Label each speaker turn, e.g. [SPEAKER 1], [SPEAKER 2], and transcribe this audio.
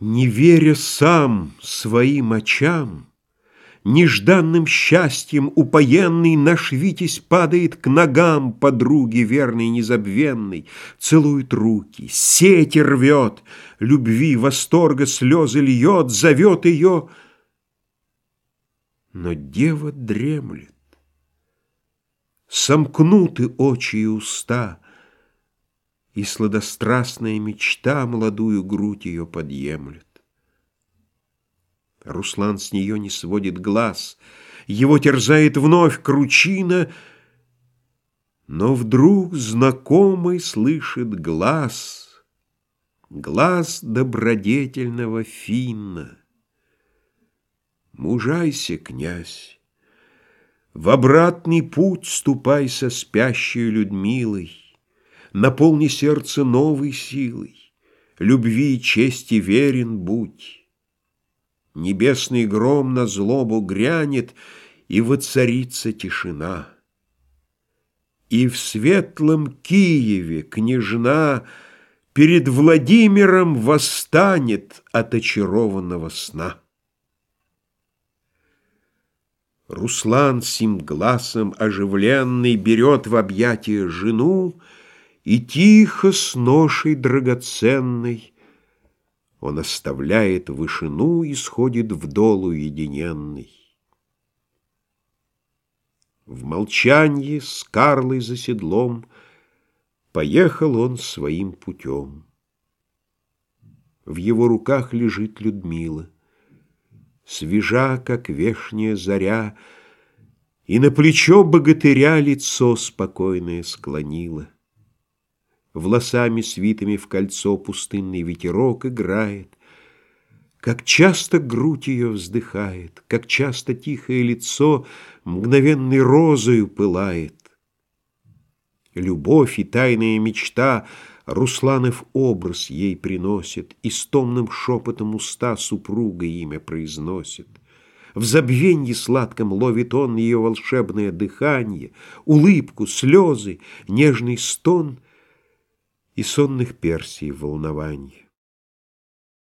[SPEAKER 1] Не веря сам своим очам, Нежданным счастьем упоенный Наш Витязь падает к ногам Подруги верной незабвенной, Целует руки, сети рвет, Любви, восторга слезы льет, Зовет ее, но дева дремлет. Сомкнуты очи и уста — и сладострастная мечта молодую грудь ее подъемлет. Руслан с нее не сводит глаз, его терзает вновь кручина, но вдруг знакомый слышит глаз, глаз добродетельного финна. Мужайся, князь, в обратный путь ступай со спящей Людмилой, Наполни сердце новой силой, Любви и чести верен будь. Небесный гром на злобу грянет, И воцарится тишина. И в светлом Киеве княжна Перед Владимиром восстанет От очарованного сна. Руслан сим глазом оживленный Берет в объятия жену, и тихо с ношей драгоценной Он оставляет вышину И сходит в дол уединенный. В молчанье с Карлой за седлом Поехал он своим путем. В его руках лежит Людмила, Свежа, как вешняя заря, И на плечо богатыря лицо спокойное склонила. Волосами свитыми в кольцо пустынный ветерок играет. Как часто грудь ее вздыхает, Как часто тихое лицо Мгновенной розою пылает. Любовь и тайная мечта Русланов образ ей приносит, И с томным шепотом уста Супруга имя произносит. В забвенье сладком ловит он Ее волшебное дыхание, Улыбку, слезы, нежный стон — и сонных Персий волнований.